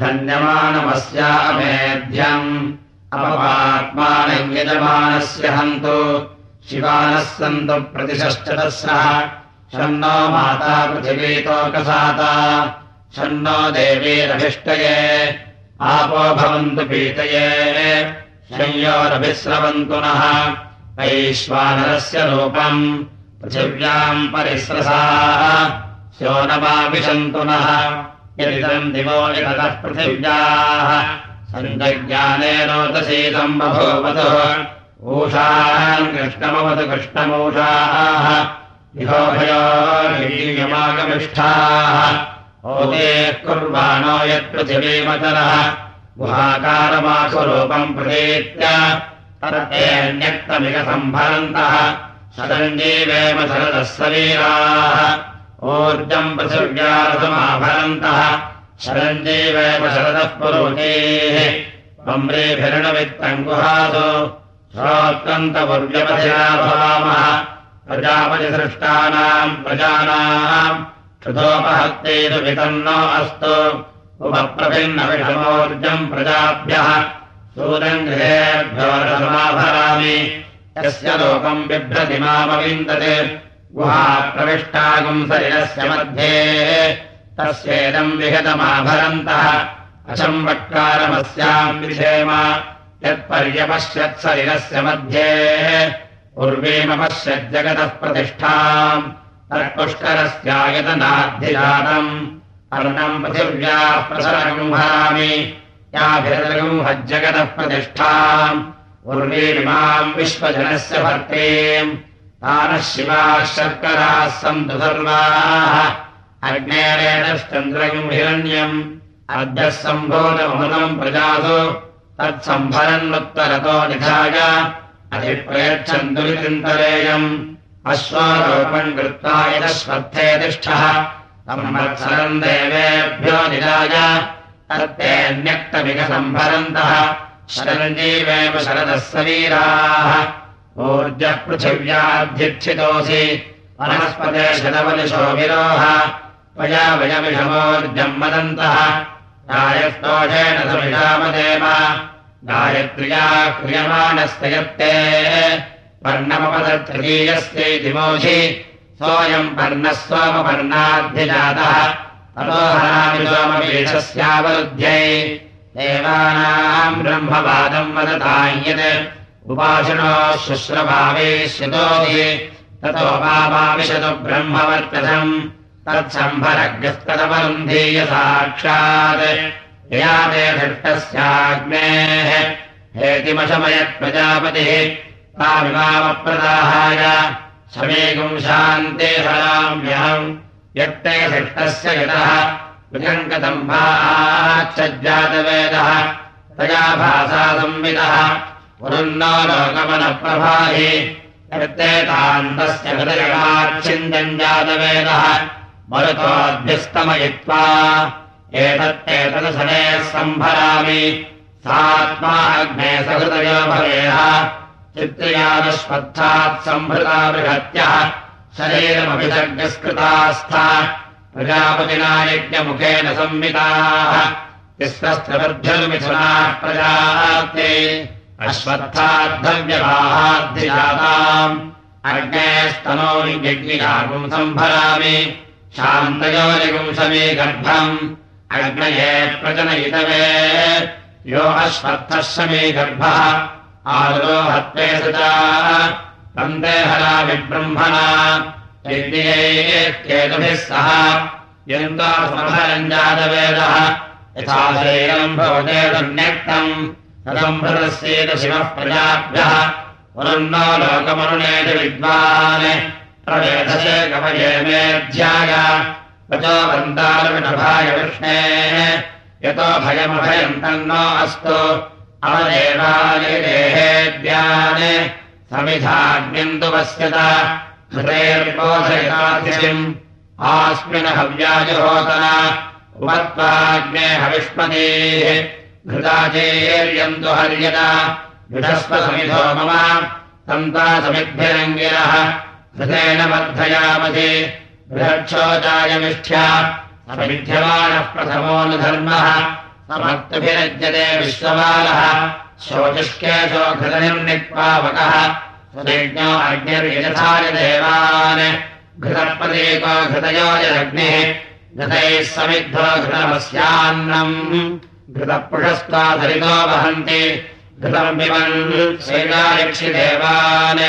धन्यमानमस्यामेध्यम् अपपात्मानम् यजमानस्य हन्तु शिवानः सन्तु सह षण्णो माता पृथिवीतोकसाता षण्णो देवीरभिष्टये आपो भवन्तु पीतये संयोरभिस्रवन्तु नः। वैश्वानरस्य रूपम् पृथिव्याम् परिस्रसाः स्योनमाविशन्तु नः यदिदम् दिवो यतः पृथिव्याः सञ्जज्ञानेनोदशीतम् बभूवतुः ऊषाम् कृष्णमवतु कृष्णमूषाः। कुर्वाणो यत्पृथिवीमचलः गुहाकारमासुरूपम् प्रतीत्य। शरञ्जीवेम शरदः सवीराः ऊर्जम् पृथिव्यारसमाभरन्तः शरञ्जीवेम शरदः पुरोचेः कम्रेभिरणवित्तम् गुहासु भवामः प्रजापतिसृष्टानाम् प्रजानाम्। क्षुतोपहत्तेषु वितन्नो अस्तु। उपप्रभिन्नविषमोर्जम् प्रजाभ्यः। सूरम् गृहेभ्यो रसमाभरामि यस्य लोकम् बिभ्रति मामविन्दते गुहा प्रविष्टागुम् शरीरस्य मध्ये। तस्येदम् विहतमाभरन्तः अचम्बट्कारमस्याम् विषेम यत्पर्यपश्यत्शरीरस्य मध्ये। उर्वीमपश्यज्जगतः प्रतिष्ठाम्। तत्पुष्करस्यायतनाद्धिजातम् अर्णम् पृथिव्याः प्रसरगम् हरामि याभिरगुम्हज्जगतः प्रतिष्ठाम्। उर्वीमाम् विश्वजनस्य भर्तीम् तानः शिवाः शर्कराः सन्तु सर्वाः अग्नेरेणश्चन्द्रगम् हिरण्यम् अद्यः सम्भूतमृतम् प्रजासु। तत्सम्भरन्नुत्तरतो निधाय। अधिप्रयच्छन्तु चिन्तरेयम् अश्वारोपम् कृत्वा यदश्वर्थे तिष्ठः। संवत्सरम् देवेभ्यो निधाय। तत्तेऽन्यक्तमिकसम्भरन्तः शरञ्जीवेव शरदः सवीराः ऊर्जः पृथिव्याध्यक्षितोऽसि शतवलिशो विरोह। त्वया वयमिषमोर्जम् वदन्तः। गायस्तोषेण समिषामदेव गायत्र्या क्रियमाणस्य यत्ते पर्णमपदतृतीयस्यै दिमोषि सोऽयम् पर्णः सोमपर्णाद्धिजातः। ततोहरामि सोमपीठस्यावरुध्यै। देवानाम् ब्रह्मवादम् वदतायत् शुश्रभावेश्यतोऽधि ततो वामाविशतु ब्रह्मवर्तथम् तत्सम्भरग्रस्तदवरुन्धीय साक्षात् यया ते धृष्टस्याग्नेः। हेतिमशमयत् प्रजापतिः। तामिमामप्रदाहाय समेकम् शान्ते हराम्यहम्। यत्ते धृष्टस्य यतः। विजङ्कदम्भाच्छज्जातवेदः तया भासा संविदः पुरुन्नो लोकमनप्रभाहि यत्ते तान्तस्य हृदयमाच्छिन्दम् जातवेदः मरुतोऽभ्यस्तमयित्वा एतत्तेतदसने सम्भरामि। सात्मा अग्ने सहृदयो भवेह। चित्रियादश्वत्थात् सम्भृता बृहत्यः। शरीरमभिसर्गस्कृतास्था। प्रजापतिना यज्ञमुखेन संविताः। तिस्रस्त्रवर्ध्यमिथुनाः प्रजाते अश्वत्थाद्धव्यवाहाद्धिजाताम् अग्नेस्तनो यज्ञिकागुम् सम्भरामि। शान्तयोनिगुंसमी गर्भम्। अग्नये प्रजनयितवे। यो अश्वत्थः समी गर्भः। आरोहत्वे सदा। तन्ते हरामि ब्रह्मणा यज्ञेत्येतभिः सह। यन्तासमभरञ्जातवेदः यथा शरीरम् भवतेदन्यक्तम् शिवः प्रजाभ्यः। पुनर्नो लोकमरुणेत विद्वान्। प्रवेधसे कवये मेऽध्याय ततो वन्तालविनभाय विष्णेः। यतो भयमभयम् तन्नो अस्तु। अवदेवानिदेहेद्यान् समिधाग्निन्तु पश्यत हृतेर्बोधयतातिशिम् आस्मिन् उपत्वाग्ने हविष्मतीः घृताचेर्यन्तु हर्यत। विषस्वसमिधो मम। तन्ता समिद्भिरङ्गिरः। हृतेन वर्धयामसि। बृहक्षोचायमिष्ठ्या समिध्यमानः प्रथमोऽनुधर्मः समर्थभिरज्यते विश्वमालः शोचिष्केशो घृतनिर्निक्पावकः सुदेज्ञो अग्निर्यथाय देवान्। घृतप्रतीको घृतयोजरग्निः घृतैः समिद्धो घृतमस्यान्नम् घृतपुषस्त्वाधरितो वहन्ति घृतम् पिबन् सेनायक्षिदेवान्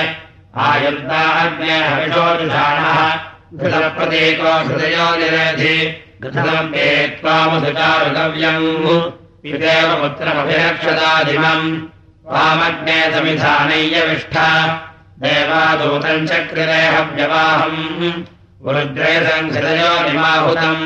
आयुर्दाग्ने हविषोजुषाणः घृतप्रतीको घृतयो निरेधि। घृतम् पेत्वामधुचारुगव्यम् पिदेव पुत्रमभिरक्षदाधिमम् वामग्ने समिधानय्यविष्ठ देवादूतम् चक्रिरेहव्यवाहम्। वृद्रेशम् हृदयो निमाहुतम्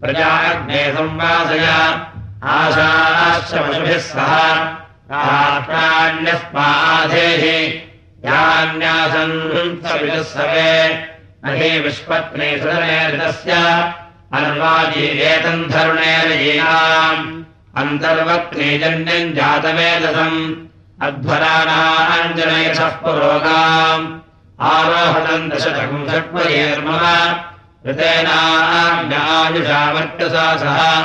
प्रजाग्ने संवासया। आशाश्रमशुभिः सह। राष्ट्राण्यस्माधेः यान्यासन् सविदुःसवे न हि विश्वत्ने सुरनेरितस्य अन्वाजीरेतम् धरुणेरयीनाम् अन्तर्वक्नेजन्यम् जातवेदसम्। अध्वराणाञ्जनयशः पुरोगाम्। आरोहणम् दशतकम् षट्वयेर्मम। ऋतेनाज्ञायुषावर्चसा सह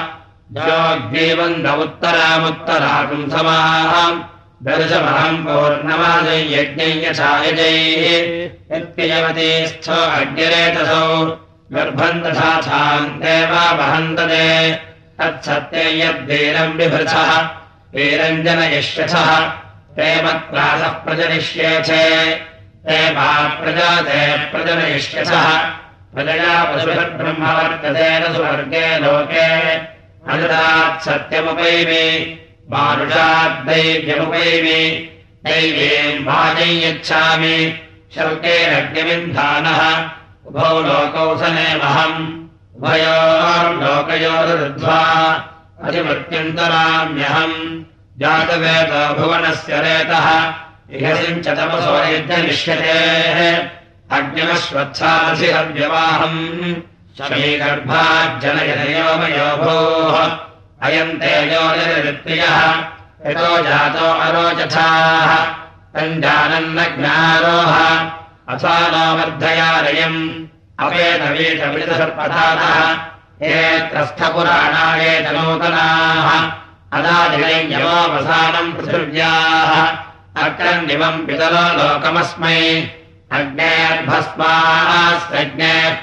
जोग्नीवन्द उत्तरामुत्तराकुम् समाहम्। दर्शमहम् पौर्णमादय यज्ञै यथायजैः स्थो अग्निरेतसौ। गर्भम् तथा छान्ते वा वहन्तते। तत्सत्ये यद्वीरम् बिभृथः वीरञ्जनयिष्यथः ते मत्प्रातः प्रजनिष्येथे। ते मा प्रजाते प्रजनयिष्यथः प्रजया पशुभिर्ब्रह्म वर्तते न सुवर्गे लोके। अनुदात् सत्यमुपैमि मानुषाद्दैव्यमुपैमि दैवीम् वाजै यच्छामि शर्केरग्निविन्धानः उभौ लोकौ सनेमहम् उभयोर्लोकयोरुद्ध्वा अधिमत्यन्तराम्यहम् जातवेद भुवनस्य रेतः इहसिम् च तपसो यज्ञनिष्यतेः भोः अयम् तेजोनिर्वृत्तियः यतो जातो अरोचथाः तम् जानन्नज्ञारोह असानो वर्धयालयम् अपेतवीतमितसर्पथातः ये त्रस्थपुराणायेत नूतनाः अदादिनयमोऽवसानम् पृथिव्याः। अक्रन्निमम् पितरो लोकमस्मै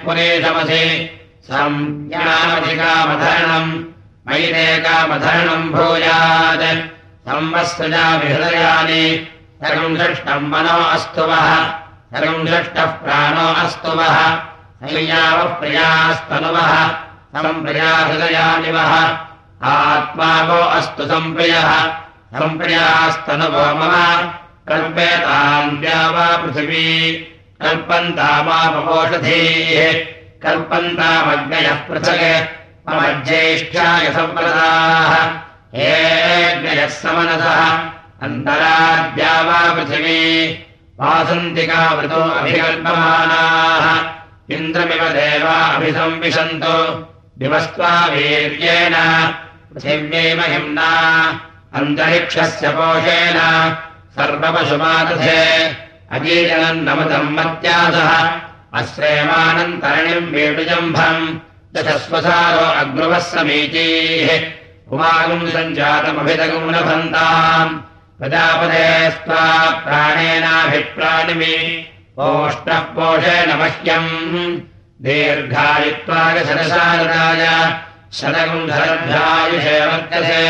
पुरेशमसि संज्ञामधिकामधरणम् मैरेकामधरणम् भूयात्। संवत्सजाभिहृदयानि सर्वम् दृष्टम् मनो अस्तु वः सर्वम् दृष्टः प्राणो अस्तु वः संयावः प्रियास्तनुवः। सम्प्रियाहृदयानि वः आत्मा वो अस्तु सम्प्रियः सम्प्रियास्तनुभो मम कल्पेताम् वा पृथिवी? कल्पन्तामापपोषधीः। कल्पन्तामग्नयः पृथक्। मम ज्येष्ठाय सम्प्रदाः। हेऽग्नयः समनसः। अन्तराद्या वा पृथिवी? वासन्तिकावृतो अभिकल्पमानाः। इन्द्रमिव देवा अभिसंविशन्तु। दिवस्त्वा वीर्येण। पृथिव्यै महिम्ना। अन्तरिक्षस्य पोषेण सर्वपशुमादधे अजीजनम् नमतम् मत्यासः। अश्रेमानन्तरणिम् वेणुजम्भम् दशस्वसारो अग्रुवः समीचीः। कुमागुम् सञ्जातमभिदगुम् लभन्ताम् प्रजापदे स्त्वा प्राणेनाभिप्राणिमि। ओष्णः पोषेण मह्यम् दीर्घायुत्वागशरसारदाय शतगुम् धरभ्यायुषे वर्तसे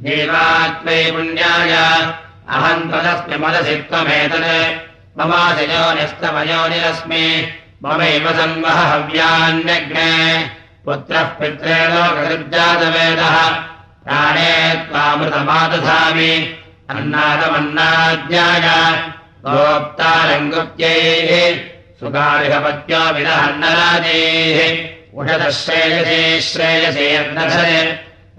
जीवात्मै पुण्याय अहम् त्वदस्मि मनसि त्वमेतत्। ममासिजोनिस्तमयोनिरस्मि ममैव संवह हव्यान्यग्ने। पुत्रः पित्रे लोकसृजातवेदः प्राणे त्वामृतमादधामि। अन्नादमन्नाद्याय गोप्तारङ्गुत्यैः सुगारिहपत्यो विदहन्नराजैः उषदश्रेयसे श्रेयसे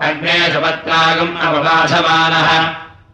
अग्ने सुपत्रागम् अवबाधमानः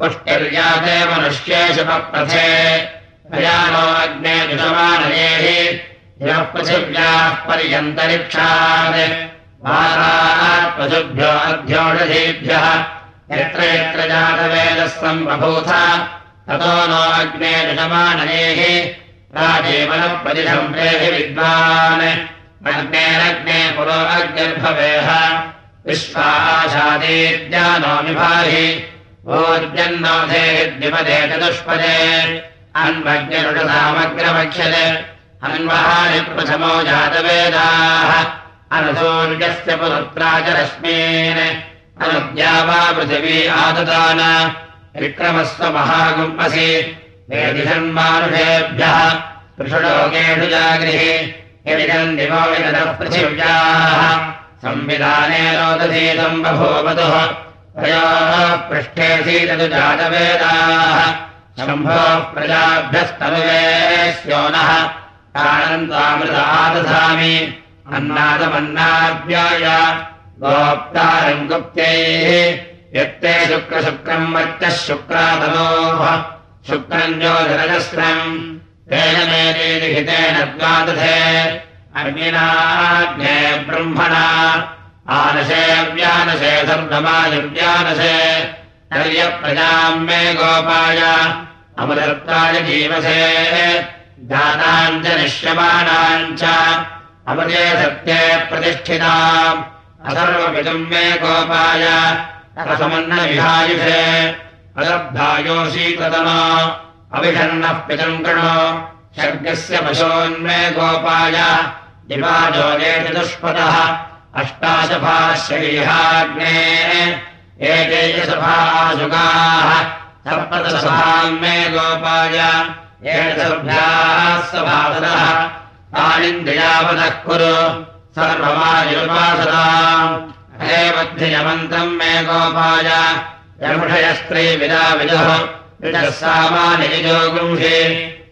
पुष्टिर्याते मनुष्येषु प्रयाणो अग्ने यः पृथिव्याः पर्यन्तरिक्षात्। पशुभ्यो अध्योषधीभ्यः यत्र यत्र जातवेदः सम्बभूथ ततो नो अग्ने जुषमानयेः राजीवनप्रतिशम् प्रेहि विद्वान्। अग्नेरग्ने पुरो अग्निर्भवेह। विश्वाशादीज्ञानो विभाहि ओर्जन्नोधेद्विपदे चतुष्पदे अन्वग्निरुषसामग्रवक्ष्यते अन्वहानि प्रथमो जातवेदाः। अनसूर्यस्य पुरुत्रा च रश्मीन् अनुद्या वा पृथिवी आददान विक्रमस्व महागुम्पसि। वेदिषन्मानुषेभ्यः पृषुलोकेषु जागृहि। यदिदम् दिवो विदतः पृथिव्याः। संविधाने रोदधीतम् बभूवतुः तयोः पृष्ठेऽसीततु जातवेदाः शम्भोः प्रजाभ्यस्तनुवे स्योनः प्राणन्तामृतादधामि अन्नादमन्नाभ्याय गोप्तारम् गुप्त्यैः। यत्ते शुक्रशुक्रम् वर्चः शुक्रादनोः शुक्रम् ज्योतिरजस्रम्। तेन मेदेलिहितेन द्वादधे। अग्निनाग्ने ब्रह्मणा आनशे व्यानशे सर्वमायुव्यानशे नर्यप्रजाम् मे गोपाय अमृतत्वाय जीवसे। दानाम् च निश्यमानाम् च अमृते सत्ये प्रतिष्ठिताम्। अथर्वपितुम् मे गोपाय रसमन्नविहायुषे। अदब्धायोऽशीकृतमा अविषण्णः पितम् कृणो। शर्गस्य पशोन्मे गोपाय दिवाजोगे चतुष्पदः अष्टाशभाश्रैहाग्ने एके सभासुगाः सप्तसभाम् मे गोपाय एषभ्याः सभासदः तानिन्द्रियावदः कुरु सर्वमायुर्वासदाम् हे बद्धियमन्तम् मे गोपाय यमुषयस्त्रीविदा विदुः विदः सामानिजो गृंहे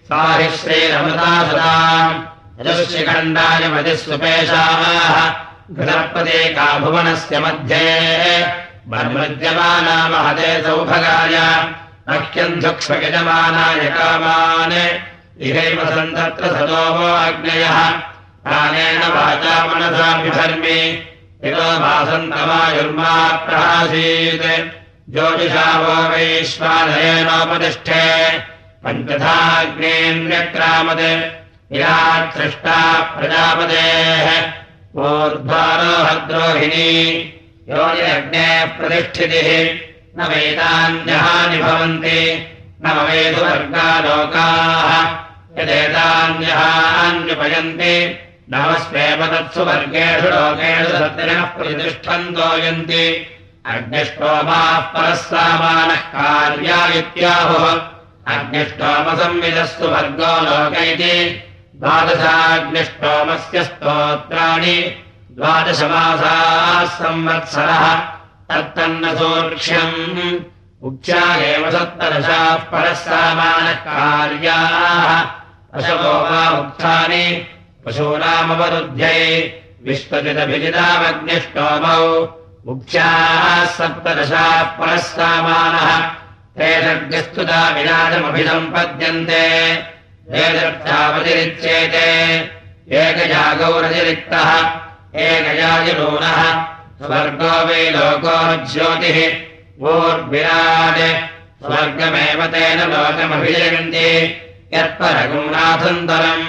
सा हि श्रीरमृता सदाम् यजुश्रिखण्डाय मतिस्वपेशाः घृतप्रदेका भुवनस्य मध्ये। सौभगाय। मह्यम् धुक्ष्मयजमानाय कामान्। इहैव सन्तत्र सदोमो अग्नयः। प्राणेन वाचा मनसा बिधर्मि इतो भासन्तमायुर्मा प्रहासीत् ज्योतिषावो वैश्वानयेनोपतिष्ठे पञ्चथाग्नेन्द्र्यक्रामत् विरात्सृष्टा प्रजापतेः ऊर्ध्वारोहद्रोहिणी योनिरग्नेः प्रतिष्ठितिः न वेदान्यहानि भवन्ति न मवेदुवर्गालोकाः यदेतान्यहान्युपयन्ति नमस्वेव तत्सु वर्गेषु लोकेषु सत्रिणः प्रतिष्ठन्तो यन्ति अग्निष्टोमाः परः सामानः कार्या इत्याहुः अग्निष्टोमसंविदस्तु वर्गो लोक इति द्वादशाग्निष्टोमस्य स्तोत्राणि द्वादशमासाः संवत्सरः। तत्तन्न सूक्ष्यम् उच्चा एव सप्तदशाः परः सामानः कार्याः अशवो वा उक्तानि। पशूनामवरुध्यै विश्वजितभिजितामग्निष्टोमौ। मुख्याः सप्तदशाः परः सामानः। ते सर्गस्तुता विराजमभिसम्पद्यन्ते वेदर्थावतिरिच्येते। एकजागौरतिरिक्तः स्वर्गो वै लोको ज्योतिः वोर्विराट् स्वर्गमेव तेन लोकमभिजयन्ति। यत्परगुणाथन्तरम्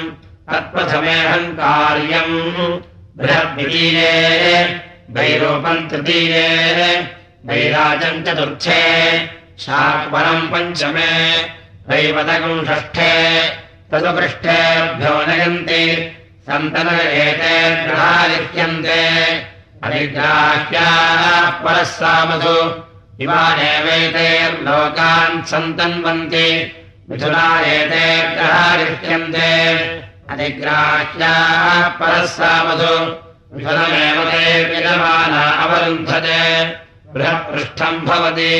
तत्प्रथमेऽहम् कार्यम्। बृहद्वितीये वैरूपम् तृतीये वैराजम् चतुर्थे शाक्वरम् सन्तन एते ग्रहालिख्यन्ते अधिग्राह्याः परः सामसु। इमानेवैतेर्लोकान् सन्तन्वन्ति मिथुना एते ग्रहालिख्यन्ते अधिग्राह्याः परः सामसु। मिथुनमेव ते विदमाना अवरुन्धते बृहत्पृष्ठम् भवति।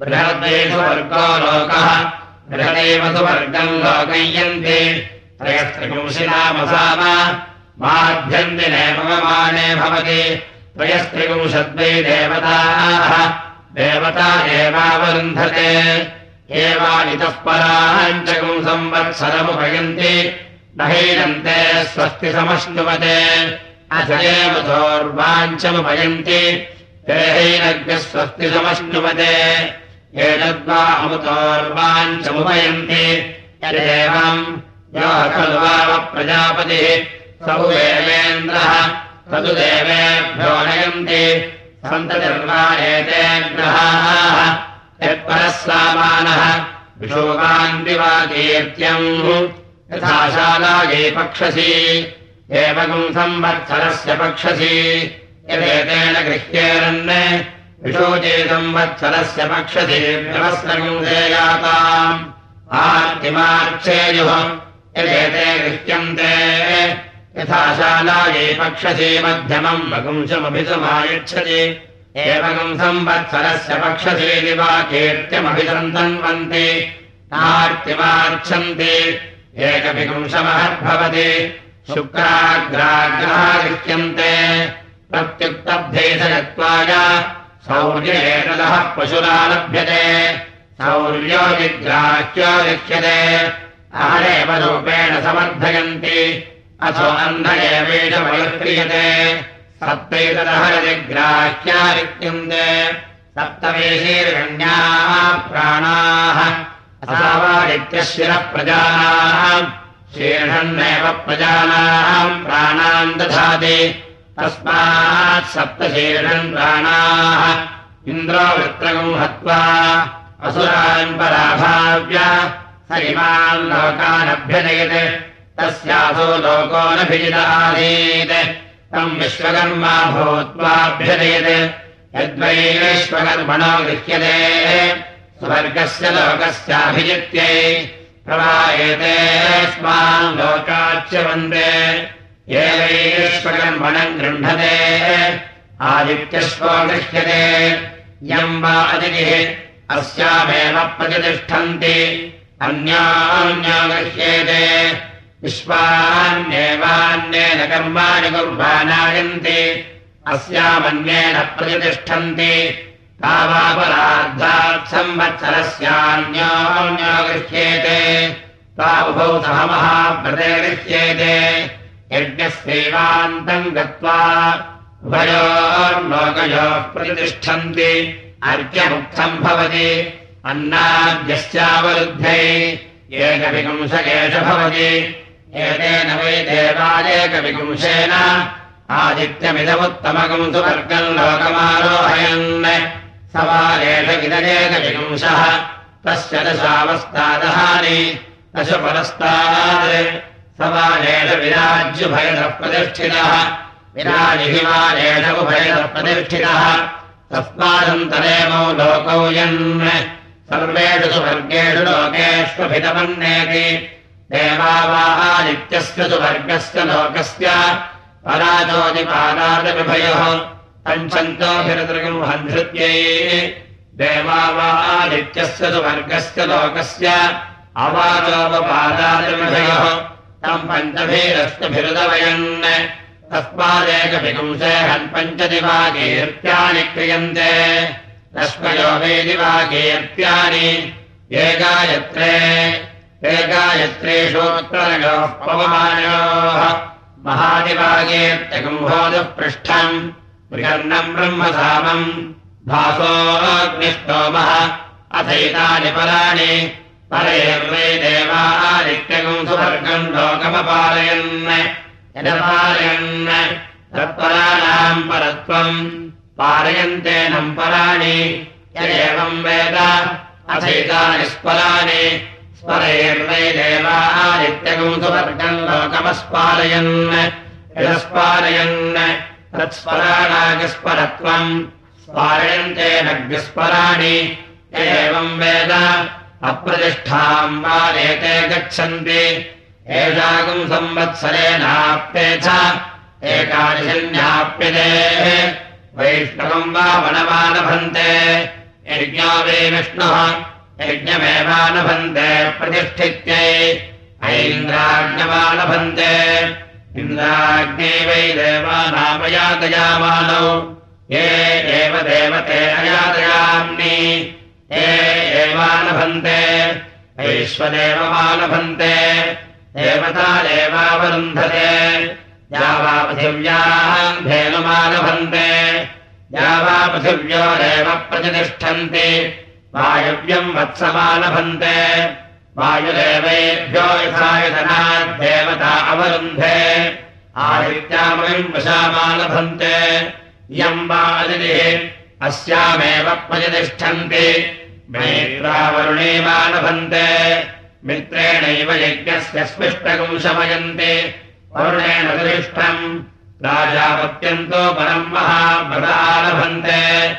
बृहद्वेषु वर्गो लोकः बृहदेव सुवर्गम् लोकय्यन्ते त्रयस्त्रिपुंशिनामसाम माभ्यन्तिने पवमाने भवति। त्रयस्त्रिपुंशद्वै देवताः। देवता एवावरुन्धते। एवानितः पराञ्चकुम् संवत्सरमुपयन्ति। न हैनन्ते स्वस्ति समश्नुवते अथ एव सोर्वाञ्चमुपयन्ति ते हैनज्ञः स्वस्ति समश्नुवते एतद्वा अमुतोर्वाञ्चमुपयन्ति यदेवम् यो खलु वाव प्रजापतिः सौ देवेन्द्रः तदु देवेभ्यो नयन्ति। सन्ततिर्वा एते ग्रहाः यत्परः सामानः विशोकान्तिवाकीर्त्यम् यथा शालायै पक्षसी एवकम् संवत्सरस्य पक्षसी। यदेतेन गृह्येरन् विशोचे संवत्सरस्य पक्षसी आर्तिमार्चेयुः यदेते गृह्यन्ते यथा शालायै पक्षसे मध्यमम् वगुंशमभिसमायच्छति एवम् संवत्सरस्य पक्षसेति वा कीर्त्यमभिसन्तन्वन्ति नार्तिमार्च्छन्ति एकभिपुंशमहद्भवति शुक्राग्राग्रहा गृह्यन्ते प्रत्युक्तभ्येषयत्वाय सौर्येतदः पशुरा लभ्यते। सौर्यो विग्राह्यो लिख्यते अहरेव रूपेण समर्थयन्ति। अथो अन्ध एवेष वयक्रियते सप्तैतदहरजिग्राह्यारिक्यन्ते सप्तवेशीर्गण्याः प्राणाः। अथावादित्यशिरः प्रजानाम् शीर्षन्नेव प्रजानाम् प्राणान् दधाति तस्मात् सप्तशीर्षन् प्राणाः इन्द्रो वृत्रगम् हत्वा असुरान् पराभाव्य स इमान् लोकानभ्यजयत्। तस्यासो लोको नभिजितासीत् तम् विश्वकर्मा भूत्वाभ्यजयत्। यद्वैश्वकर्मणो गृह्यते। स्वर्गस्य लोकस्याभिजित्यै प्रवायते। स्मान् लोकाच्य वन्दे ये वैश्वकर्मणम् गृह्णते आदित्यश्वो गृह्यते यम् वा अतिथिः अस्यामेव प्रतिष्ठन्ति अन्यान्या गृह्येते विश्वान्येवान्येन कर्माणि कुर्वाणायन्ति अस्यामन्येन प्रतिष्ठन्ति तावापरार्धात् संवत्सरस्यान्योन्यो गृह्येते तावुभौ सह महाव्रते गृह्येते यज्ञस्यैवान्तम् गत्वा उभयोर्लोकयोः प्रतिष्ठन्ति। अर्घ्यमुक्तम् भवति। अन्नाद्यस्यावरुद्धै एकविपुंशकेश भवति एतेन वै देवादेकविपुंशेन आदित्यमिदमुत्तमकम् सुवर्गम् लोकमारोहयन्। सवालेष इदरेकविपुंशः तस्य दशावस्तादहानि दशपरस्तात् सवालेष विराज्युभयदः प्रतिष्ठितः विराजिहिमालेष उभयदः प्रतिष्ठितः तस्मादन्तरेमौ लोकौ यन् सर्वेषु सुवर्गेषु लोकेष्वभितमन्नेति देवावाहादित्यस्य सुवर्गस्य लोकस्य। पराजोदिपादादविभयोः पञ्चन्तोभिरतृगम् हन्धृत्यै देवावादित्यस्य सुवर्गस्य लोकस्य। अवाचोपपादादिविभयोः तम् पञ्चभिरस्तभिरुदवयन् तस्मादेकभिपुंसे हन्पञ्चदिवाकीर्त्यानि क्रियन्ते। लक्ष्मयो वै दिवाकीर्त्यानि एकायत्रे एकायत्रेषोत्तरयोः पवमानयोः। महादिवाकीर्त्यगुम्भोदपृष्ठम् बृहन्नम् ब्रह्मधामम्। भासोऽग्निष्टोमः अथैतानि पराणि परैर्वै देवादित्यगुम् सुवर्गम् लोकमपालयन् यदपालयन् तत्पराणाम् परत्वम् पालयन्तेनम् पराणि यदेवम् वेद अथैतानि स्पराणि स्परैर्वै देवादित्यगुंसुवर्गम् लोकमस्पालयन् यस्पालयन् तत्स्पराणागस्परत्वम् स्पालयन्ते नग्स्पराणि एवम् वेद अप्रतिष्ठाम् वा एते गच्छन्ति। एषागुम् संवत्सरेणाप्ते च एकादशन्याप्यते। वैष्णवम् वा वनमानभन्ते। यज्ञो वै विष्णुः यज्ञमेवानभन्ते प्रतिष्ठित्यै। ऐन्द्राज्ञमानभन्ते इन्द्राज्ञे वै देवानामयातयामानौ ये एव देवते अयातयाम्नि ये एवानभन्ते वैश्वदेवमानभन्ते देवतादेवावरुन्धते यावापृथिव्याम् धेनुमालभन्ते यावापृथिव्योरेव प्रतिष्ठन्ति वायव्यम् वत्समालभन्ते वायुदेवेभ्यो यथायतनाद्देवता अवरुन्धे आदित्यामयम् वशामालभन्ते इयम् वा अदितिः अस्यामेव प्रतिष्ठन्ति। मेत्रावरुणेमालभन्ते मित्रेणैव यज्ञस्य स्पृष्टकम् शमयन्ति। वरुणेन दृष्टम्। राजापत्यन्तो परम् महाभृतालभन्ते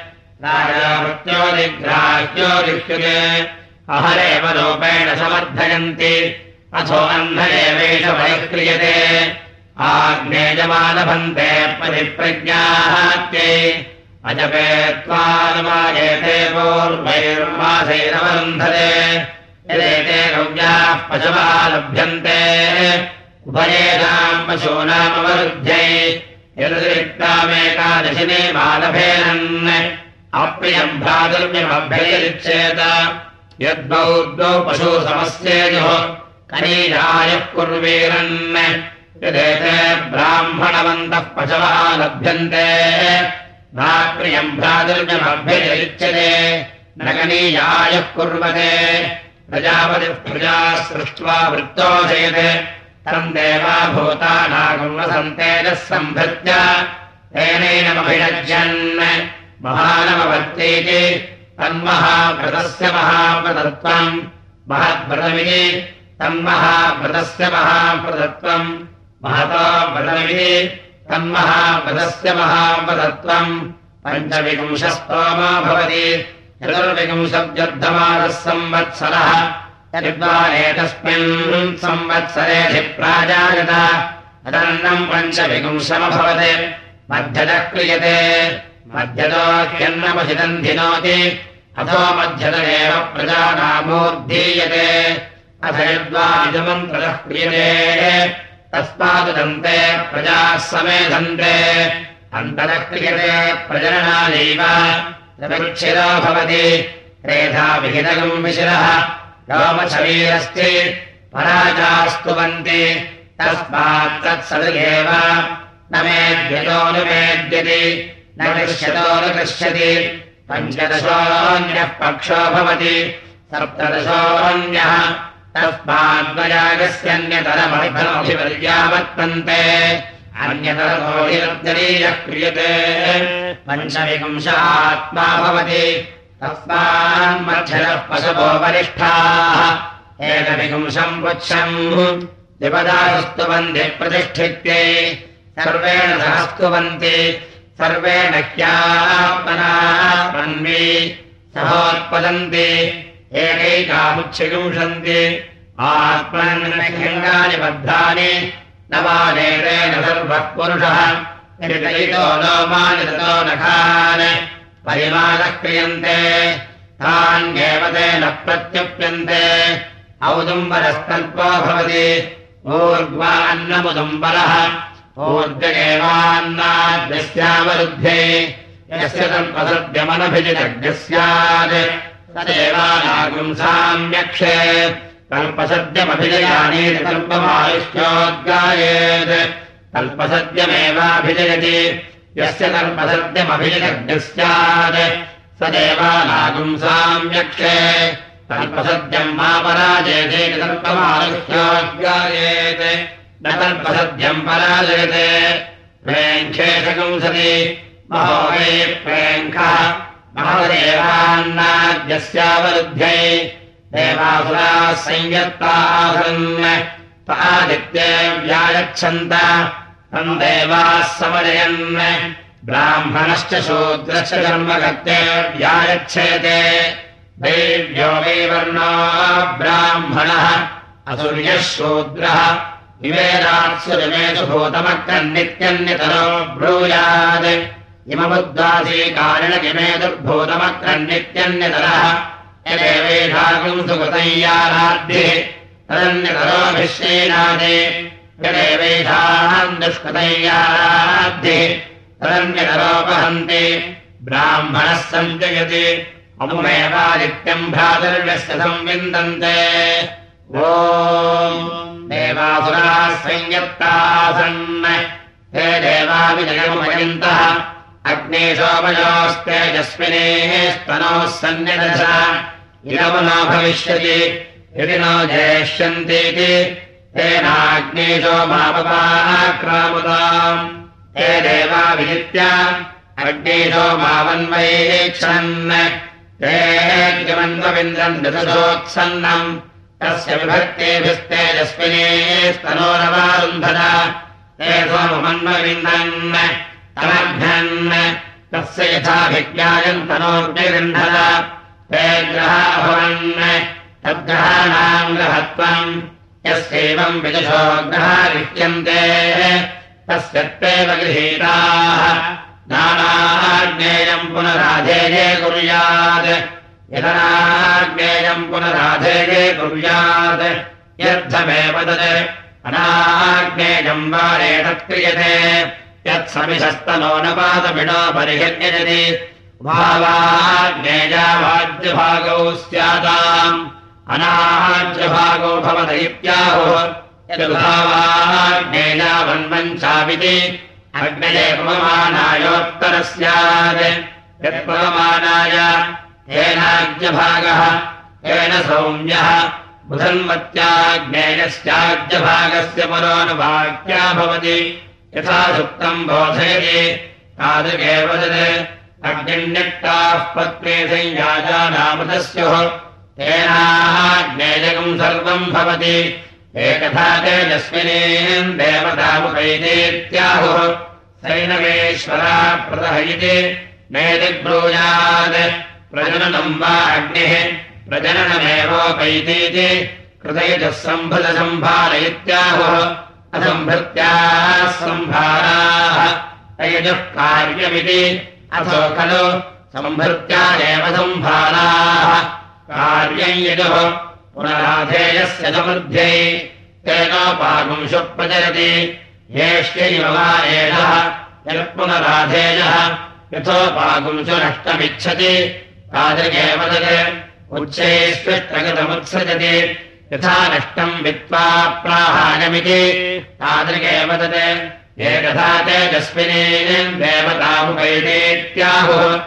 राजापत्योदिग्राह्यो लिख्यते अहरेव रूपेण समर्थयन्ति। अथो अन्ध एवेष परिक्रियते आग्नेयमालभन्ते परिप्रज्ञाहात्यै अजपे त्वानुमायेते पूर्वैर्मासैरवरुन्धते यदेते गव्याः पशवः लभ्यन्ते उभयेषाम् पशूनामवरुद्ध्यै यदतिरिक्तामेकादशिने मालभेनन्। अप्रियम् भ्रातुर्यमभ्ययच्छेत यद्वौ द्वौ पशु समस्येयुः कनीरायः कुर्वीरन्। यदेते ब्राह्मणवन्तः पशवः लभ्यन्ते नाप्रियम् भ्रातुर्यमभ्ययच्छते न कनीयायः कुर्वते। प्रजापतिः प्रजा सृष्ट्वा वृत्तोषयते तम् देवा भूतानागम् वसन्तेजः सम्भृत्य तेनैनमभिरज्यन् महानमवर्तीति। तन्महाव्रतस्य महाव्रतत्वम्। महद्व्रतमिति। तन्महाव्रतस्य महाव्रतत्वम्। महतो व्रतमिति तन्महाव्रतस्य महाव्रतत्वम् पञ्चविंशस्तोमो भवति चतुर्विंशद्यर्धमानः संवत्सरः एतस्मिन् संवत्सरेऽधिप्राजायत तदन्नम् पञ्चविपुंशमभवत् मध्यतः क्रियते। मध्यतोऽन्नमशितम् धिनोति अथो मध्यत एव प्रजानामोद्धीयते। अथ यद्वामन्त्रतः क्रियते तस्मादन्ते प्रजाः समेधन्ते। अन्ततः क्रियते प्रजननादैव। रविच्छिरो भवति। विहितगम् विशिरः रोमशरीरस्ति पराजास्तुवन्ति तस्मात् तत्सदृगेव न मेद्यतोऽनुमेद्यति न दृश्यतोऽनुदृश्यति पञ्चदशोऽन्यः पक्षो भवति। सप्तदशोऽन्यः तस्माद्वयागस्यन्यतरमभिपर्यावर्तन्ते अन्यतरतोऽभिरब्दरीयः क्रियते पञ्चविंशात्मा भवति तस्मान्मध्यः पशवो वरिष्ठाः। एकविपुंशम् पुच्छम्। द्विपदास्तुवन्ति प्रतिष्ठित्यै। सर्वेण सह स्तुवन्ति सर्वेण ह्यात्मनान्वी सहोत्पदन्ति एकैकामुच्छिगुंसन्ति। आत्मनङ्गानि बद्धानि न वानेतेन सर्वः पुरुषः ततो नखान् परिमाणः क्रियन्ते तान्येव तेन प्रत्युप्यन्ते। औदुम्बरस्तल्पो भवति। ऊर्ध्वान्नमुदुम्बरः। ऊर्ध्वगेवान्नाद्यस्यावरुध्ये यस्य तल्पसद्यमनभिजितज्ञः स्यात् तदेवानागुंसाम्यक्षे कल्पसद्यमभिजयानि कल्पमायुष्योद्गायेत्। कल्पसद्यमेवाभिजयति। यस्य कल्पसद्यमभिजज्ञः स्यात् स देवानागुंसाम्यक्षे कल्पसद्यम् मा पराजयते कल्पमायुष्योद्गायेत्। न कल्पसद्यम् पराजयते। प्रेङ्खेशकंसति महो वै प्रेङ्खः महदेवान्नाद्यस्यावरुध्यै देवासुराः संयत्तासन् आदित्ये व्यायच्छन्त तम् देवाः समजयन् ब्राह्मणश्च शूद्रश्च कर्मकर्ते व्यायच्छेते देव्यो वै वर्णो ब्राह्मणः असुर्यः शूद्रः। विवेदात्सुरमेषु भूतमक्रन्नित्यन्यतरो ब्रूयात् इममुद्वासीकारिणकिमे दुर्भूतमक्रन्नित्यन्यतरः। यदेवेषाकम् सुकृतय्याराद्भिः तदन्यतरोभिश्रीनादे यदेवेषाम् दुष्कृतय्याराद्भिः तदन्यतरोपहन्ति। ब्राह्मणः सञ्जयति अमुमेवादित्यम् भ्रातर्यस्य संविन्दन्ते। ओ देवासुराः संयत्तासन्। हे देवाविजयमुपयन्तः अग्ने सोमयोस्तेजस्विनेः स्तनोः भविष्यति यदि न जेष्यन्तीति तेनाग्ने सोमापपाक्रामुताम् हे देवा विजित्य अग्ने सोमावन्वयेक्षन् ते जमन्वविन्द्रम् दशोत्सन्नम् तस्य विभक्तेभिस्तेजस्विने स्तनोरवारुन्धन ते सोममन्वविन्दन् तमभ्यन् तस्य यथाभिज्ञायन्तनोर्निगृह्णद ते ग्रहाभवन् तद्ग्रहाणाम् ग्रहत्वम्। यस्यैवम् विदुषो ग्रहा गृह्यन्ते तस्य त्वेव गृहीताः। नानाज्ञेयम् पुनराधेये कुर्यात्। यदनाज्ञेयम् पुनराधेये कुर्यात्। यद्धमेव तत्। अनाज्ञेयम् वारेणत्क्रियते यत्समिषस्तनो पादमिणो परिहर्यजति भावाज्ञेयावाज्यभागौ स्याताम्। अनाज्यभागो भवत इत्याहुः यद्भावाज्ञेयावन्वञ्चापिति अग्नये पवमानायोत्तरः स्यात् यत्पवमानाय येनाज्यभागः येन सौम्यः। बुधन्वत्याज्ञेयस्याज्यभागस्य पुरोनुवाक्या भवति यथा सुप्तम् बोधयति। तादृगेव तत् अग्निण्यक्ताः पत्ने संयाजानामृतस्युः तेनाज्ञेयकम् सर्वम् भवति। एकथा तेजस्विनीम् देवतामुपैतेत्याहुः। सैनवेश्वरा प्रदहयति। नेदिब्रूयात् प्रजननम् वा अग्निः प्रजननमेवोपैतीति। कृतयजः सम्भृतसम्भारयित्याहुः असम्भृत्याः सम्भाराः अयजः कार्यमिति। अथो खलु। सम्भृत्या एव सम्भाराः कार्यम् यजुः। पुनराधेयस्य समृद्ध्यै। तेनोपागुंशु प्रचरति येष्यैव वा एषः। यत्पुनराधेयः यथोपागुंशु नष्टमिच्छति तत्। उच्चैस्पृष्टगतमुत्सृजति यथा नष्टम् वित्त्वा प्राहागमिति तादृगेव तत्। एकथा तेजस्विनीम् देवतामुपैतेत्याहुः।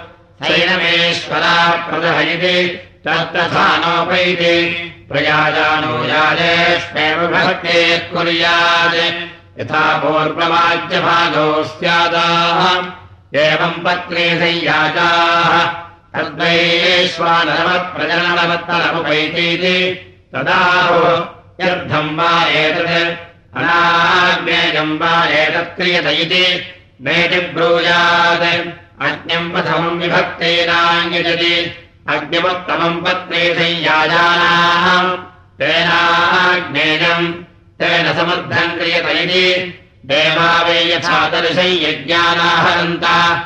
सैनमेश्वरा प्रदहयति। तत्तथा नोपैति प्रयाजानूयाजेष्वेव भक्ते कुर्यात्। यथा पूर्ववाज्यभागौ स्यादाः। एवम् पत्नी संयाजाः। तद्वैश्वानरवत्प्रजननवत्तरमुपैतीति तदाहुः यद्धम् वा एतत् अनाग्नेयम् वा एतत्क्रियत इति नेति ब्रूयात्। अज्ञम् प्रथमम् विभक्तेनाङ्गजति। अग्निमुत्तमम् पत्नी संयाजानाम्। तेनाग्नेयम् तेन समर्थम् क्रियत इति देवा वै यथा दर्शै यज्ञानाहरन्ता।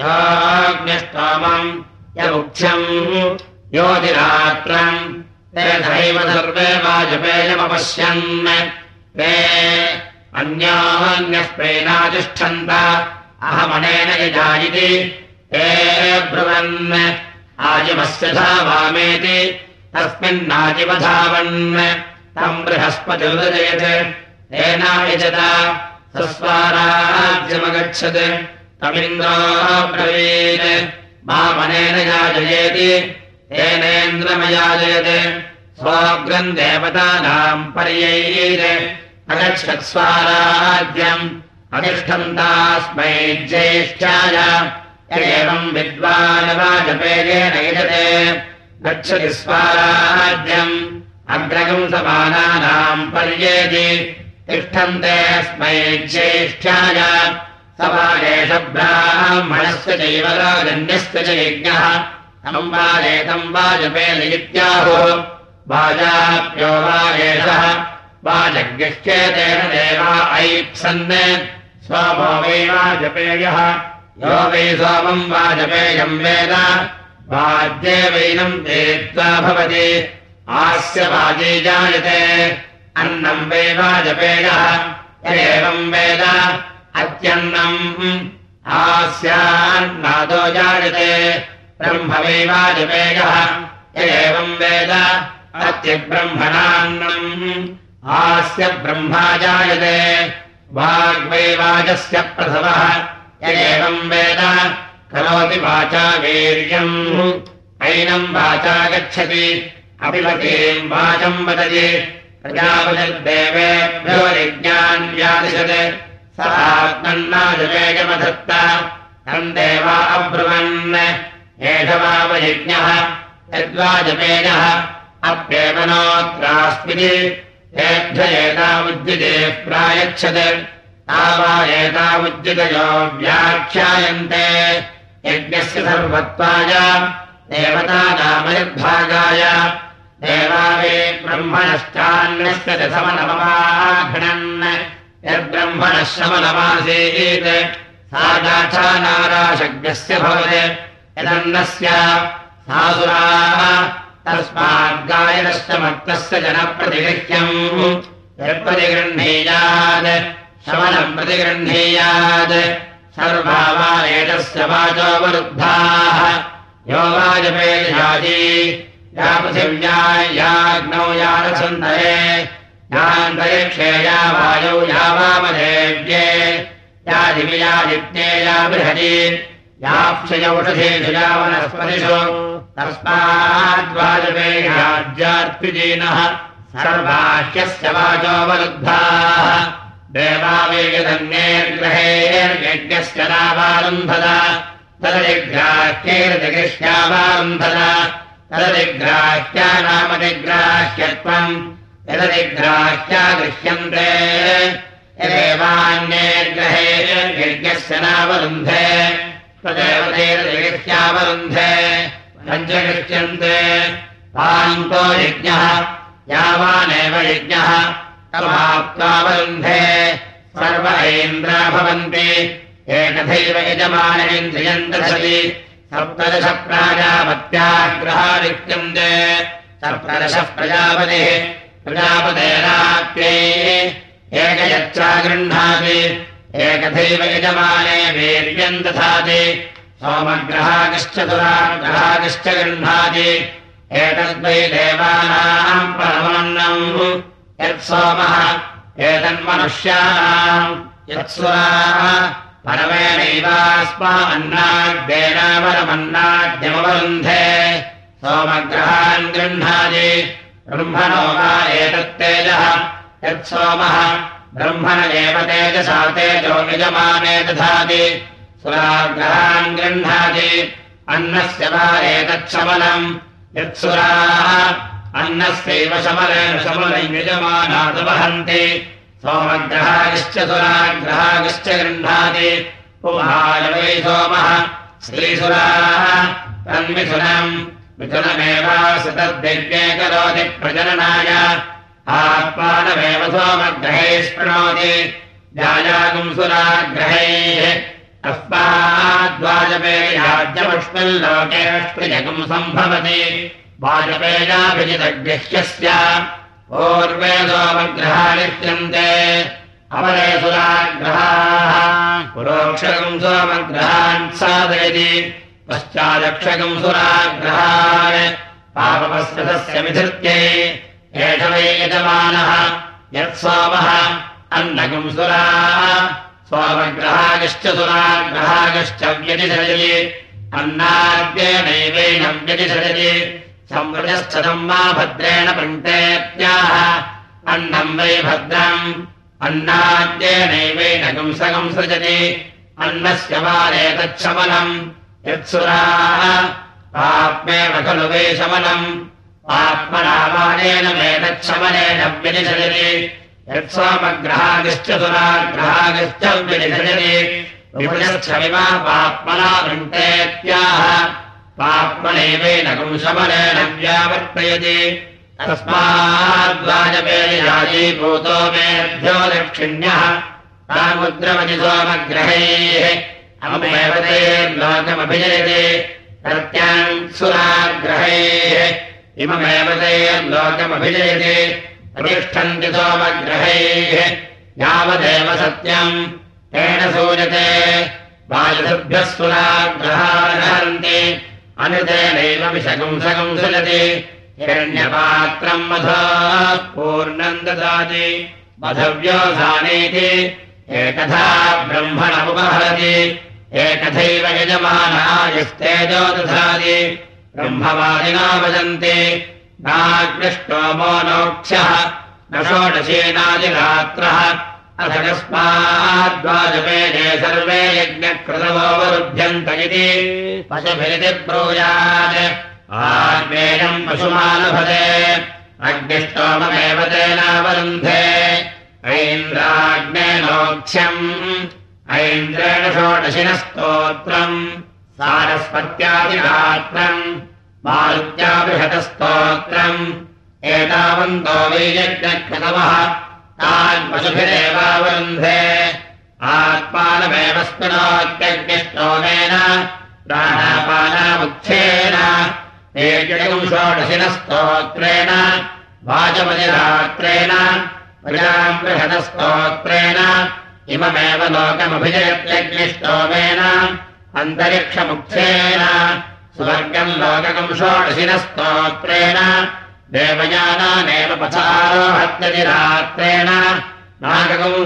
योऽग्निस्तोमम् यमुख्यम् योतिरात्रम् तेनैव सर्वे वाजपेयमपश्यन्। ते अन्योन्यस्प्रेणातिष्ठन्त अहमनेन यजायिति। ते ब्रुवन्। आजिमस्य धावामेति। तस्मिन्नाजिवधावन् तम् बृहस्पतिर्जयत् तेनायजत सस्वाराज्यमगच्छत्। तमिन्द्रो ब्रवीत्। मामनेन याजयेति तेनेन्द्रमयाजयत्। स्वग्रम् देवतानाम् पर्यैर अगच्छत्स्वाराज्यम् अधिष्ठन्तास्मै ज्येष्ठाय। एवम् विद्वान् वाजपेयेन यजते गच्छति स्वाराज्यम् अग्रगंसमानानाम् पर्येति। तिष्ठन्ते अस्मै ज्येष्ठ्याय समादेश ब्राह्मणस्य चैव राजन्यस्य च यज्ञः संवादेतम् वाजपेन इत्याहो वाजाप्यो वा एषः वाजग्यश्चेतेन देवा ऐप्सन् सोमो वै वाजपेयः। यो वै सोमम् वाजपेयम् वेद। वाद्ये वैनम् देत्वा भवति। आस्य वाजे जायते। अन्नम् वै वाजपेयः। एवम् वेद। अत्यन्नम् आस्यान्नादो जायते ब्रह्म वै वाजपेयः एवम् वेद अत्यब्रह्मणान्नम्। आस्य ब्रह्मा जायते वाग्वैवाजस्य प्रथमः। एवम् वेद करोति वाचा वीर्यम् ऐनम् वाचा गच्छति अपिवतीम् वाचम् वदति। प्रजापतिर्देवेभ्यो यज्ञान् व्यादिशत्। स आत्मन्नाजवेगमधत्त तम् देवा अब्रुवन् एष वावयज्ञः यद्वाजपेयः अप्येवनोत्रास्मिति तेभ्य एतावुद्युते प्रायच्छत्। तावा एतावुद्युतयो व्याख्यायन्ते। यज्ञस्य सर्वत्वाय देवतानामनिर्भागाय देवावे ब्रह्मणश्चान्यस्य च समनममाघ्नन् यद्ब्रह्मणः शमनमासीत् सा गाथा नाराशज्ञस्य भवति यदन्नस्य सासुराः तस्माद्गायनश्च मत्तस्य जनप्रतिगृह्यम्। यत्प्रतिगृह्णीयात् शमनम् प्रतिगृह्णीयात्। सर्वा वा एतस्य वाचोऽवरुद्धाः यो वाजपेयाजी या पृथिव्या याग्नौ या यान्तरिक्षे या वायौ या वामदेव्ये या दिवि या दित्ये या बृहति याक्षयौषधेषु या वनस्पतिषु तस्माद्वाजपेयाज्यार्पिजीनः सर्वाह्यस्य वाचोऽवरुद्धाः देवावेयधन्येर्ग्रहेर्यज्ञस्य नावारुन्धत तदधिग्राह्यैर्जगृह्यावारुन्धत तदधिग्राह्या नामदिग्राह्यत्वम् यदधिग्राह्या गृह्यन्ते यदेवान्यैर्ग्रहेर्यज्ञस्य नावरुन्धे तदेवतैर्जगृह्यावरुन्धे पञ्चगृह्यन्ते पान्तो यज्ञः यावानेव यज्ञः समाप्त्वावरुन्धे सर्व ऐन्द्रा भवन्ति एकथैव यजमानयन्त्रियन्तसति सप्तदश प्राजापत्याग्रहादिक्यन्ते सप्तदशः प्रजापतिः प्रजापतेराप्यै एकयच्चा गृह्णाति एकथैव यजमाने वीर्यम् दधाति। सोमग्रहागश्च दुराग्रहागश्च गृह्णाति एतद्वै देवानाम् परमन्नम् यत्सोमः एतन्मनुष्याणाम्। यत्सुराः परमेणैवास्मान्नाद्येनावरमन्नाद्यमवरुन्धे सोमग्रहान् गृह्णाति। ब्रह्मणो वा एतत्तेजः। यत्सोमः ब्रह्मण एव तेजसा तेजो यजमाने दधाति। सुराग्रहान् गृह्णाति। अन्नस्य वा एतच्छमलम् यत्सुराः अन्नस्यैव शमलेन शमलम् यजमानात् वहन्ति। सोमग्रहागिश्च सुराग्रहागिश्च गृह्णाति। पुमाय सोमः। श्रीसुराः तन्मिथुनम्। मिथुनमेवासि तद्दिव्ये करोति प्रजननाय आत्मानमेव सोमग्रहैः स्पृणोति। जायागुम् सुराग्रहैः। तस्माद्वाजपेयाज्यमुष्मिल्लोकेष्टजगम् सम्भवति। वाजपेयाभिजितग्रह्यस्य पूर्वे सोमग्रहालिप्यन्ते अपरे सुराग्रहाः। पुरोक्षकम् सोमग्रहान् साधयति। पश्चादक्षकम् सुराग्रहान्। पापमस्य तस्य विधृत्यै एष वै यजमानः यत्सोमः अन्नकम् सुराः। सोमग्रहागश्च सुराग्रहागश्च व्यतिसरति अन्नाद्येनैवैनम् व्यतिसरति संवृजश्चदम् मा भद्रेण पङ्क्तेत्याह। अन्नम् वै भद्रम्। अन्नाद्येनैवैनकम् सगम् सृजति। अन्नस्य वारेतच्छमलम् यत्सुराः आत्मेव खलु वे शमनम् आत्मनामानेन मेतच्छमनेन व्यनिषजति यत्स्वामग्रहादिश्च सुराग्रहादिश्च व्यनिषजति कुंशमनेन व्यावर्तयति। तस्माद्वाजपेयीभूतो मेभ्यो दक्षिण्यः रामुद्रमणि सोमग्रहैः। तैर्लोकमभिजयते प्रत्यान् सुराग्रहैः इममेव तैर्लोकमभिजयते प्रतिष्ठन्ति सोमग्रहैः। यावदेव सत्यम्। तेन सूयते। वायुभ्यः सुराग्रहारहन्ति अनुतेनैव विषगुंसगुंसलति हिरण्यपात्रम् मधा पूर्णम् ददाति। मधव्योधानेति एकथा ब्रह्मणमुपहरति। एकथैव यजमानायस्तेजो दधाति ब्रह्मवादिना वदन्ति नाग्निष्टोमो नोक्ष्यः न षोडशीनादिरात्रः अथ कस्माद्वाजपेये सर्वे यज्ञकृतवोपरुध्यन्त इति। पशुभिरिति ब्रूयात्। आत्मेयम् पशुमालभते। अग्निष्टोममेव तेनावरुन्धे। ऐन्द्राग्नेनोक्ष्यम्। ऐन्द्रेण षोडशिनस्तोत्रम् सारस्वत्यादिरात्रम् मारुत्याबृहतस्तोत्रम्। एतावन्तो वैयज्ञकृतवः तान् पशुभिरेवावरुन्धे आत्मानमेव प्राणापानामुच्छेन षोडशिनस्तोत्रेण वाचमनिरात्रेण प्रजाम् बृहदस्तोत्रेण इममेव लोकमभिजयत्यग्निष्टोमेन अन्तरिक्षमुक्षेन सुवर्गम् लोककम् षोडशिनस्तोत्रेण। देवयानानेव पथारोहत्यतिरात्रेण।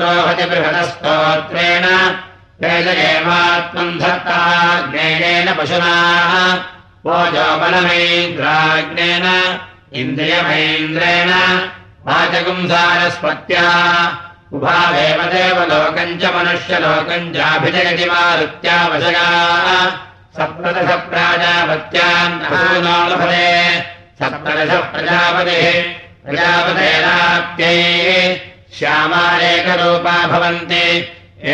रोहति बृहदस्तोत्रेण। तेजयेवात्मम् धत्ता ज्ञेयेन पशुनाः। ओजोबलमैन्द्राग्नेन। इन्द्रियमैन्द्रेण। वाचकुंसारस्पत्या उभावेव देवलोकम् च मनुष्यलोकम् चाभिजयति मारुत्यावशगा सप्तदश असूनालभते सप्तदश प्रजापतिः प्रजापतेराप्त्यै श्यामारेकरूपा भवन्ति।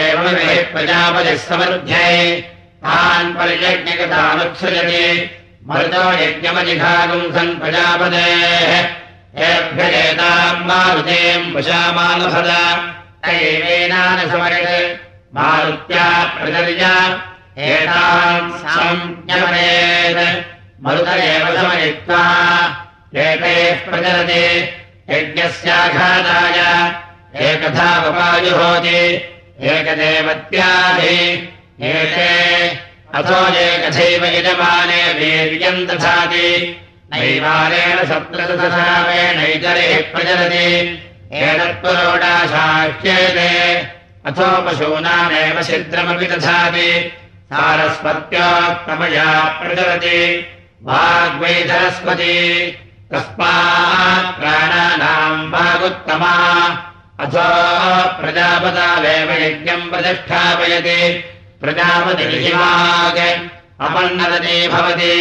एवमेव प्रजापतिः समृद्ध्यै तान् परियज्ञकतानुत्सृजति। मरुतो यज्ञमजिघागुम् सन् प्रजापतेः एभ्यजेताम् मारुतेम् वशामालभद। तैवेनानसमरित् मारुत्या प्रचर्य। एतान् संज्ञमनेत् मरुत एव समयित्वा एकैः प्रचरति यज्ञस्याघाताय। एकथा वपाजुहोति एकदेवत्यादि। एते अथो एकथैव यजमाने वीर्यम् दधाति नैवारेण सप्तदशसावेणैतरेः प्रचलति। एतत्पुरोडाशाख्येते अथो पशूनामेव छिद्रमपि दधाति। सारस्वत्योत्तमया प्रचलति। वाग्वैधरस्पति तस्मात् प्राणानाम् वागुत्तमा अथो प्रजापतावेव यज्ञम् प्रतिष्ठापयति। प्रजापतिर्हिवाग् अपन्नदती भवति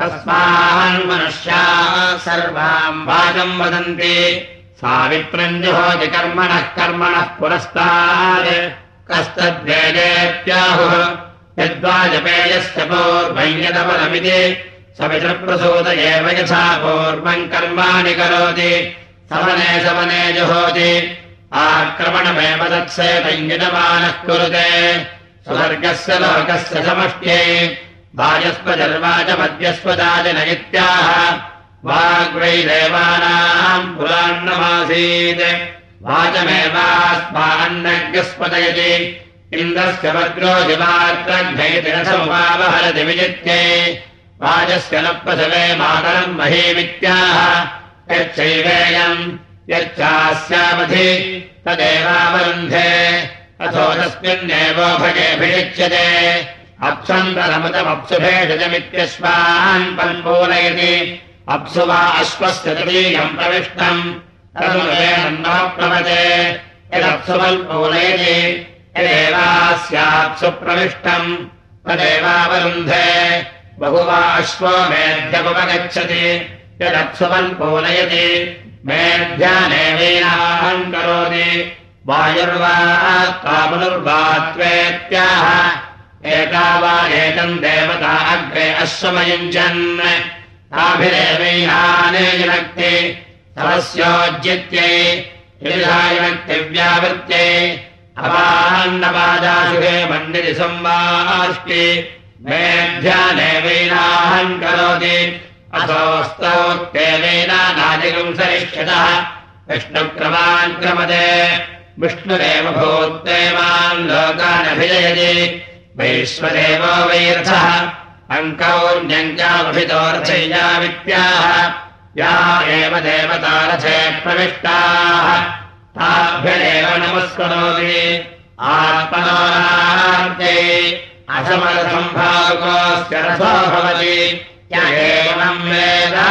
तस्मान्मनुष्याः सर्वाम् वाचम् वदन्ति। सावित्रम् जुहोति कर्मणः कर्मणः पुरस्तात्। कस्तद्वेदेत्याहुः यद्वाजपेयस्य पूर्वय्यतपदमिति सवितृप्रसूत एव यथा पूर्वम् कर्माणि करोति। सवने सवने जुहोति। आक्रमणमेव तत्सेतञ्जमानः कुरुते। स्वर्गस्य लोकस्य समष्ट्ये वाजस्पजर्वाचमद्यस्पदाच न इत्याह वाग्वै देवानाम् पुरान्नमासीत्। वाचमेवास्मान्नज्ञस्पदयति। इन्द्रस्य वज्रो जिवात्रघ्नैतिरसमुपावहरति विजित्ये। वाजस्य न प्रसवे मातरम् महीमित्याह। यच्चैवेयम् यच्चास्यावधि तदेवावरुन्धे। अथो तस्मिन्नेवो भगेऽभिषिच्यते अप्सन्तरमतमप्सुभेषजमित्यश्वान् पन्पूलयति अप्सु वा अश्वस्य तृतीयम् प्रविष्टम्। तदनुप्लवते यदप्सुवल्पूलयति यदेवास्याप्सु प्रविष्टम् तदेवावरुन्धे। बहुवा अश्वमेध्यमुपगच्छति यदप्सुवन् पूनयति मेध्यानेवीनाहम् करोति। वायुर्वा कामनुर्वा त्वेत्याह एका वा एतम् देवता अग्रे अश्वमयुञ्जन्। ताभिरेवैनाने विनक्ति तवस्योज्यत्यै विनक्तिव्यावृत्यै अवान्नपादाशुभे मन्दिरि संवाष्टि मेध्यानेवैनाहम् करोति। असोस्तौत्येवेनादिकम् सरिष्यतः विष्णुक्रमान् क्रमदे विष्णुरेव भूत्तेवान् लोकानभिजयति वैश्वदेवो वैरथः। अङ्कौन्यङ्कामभितोऽर्थया विद्याः या एव देवतारथे प्रविष्टाः। ताभ्यदेव नमस्करोति आत्मनोरार्थे। असमरसम्भावकोऽस्य रसो भवति। एवम् वेदा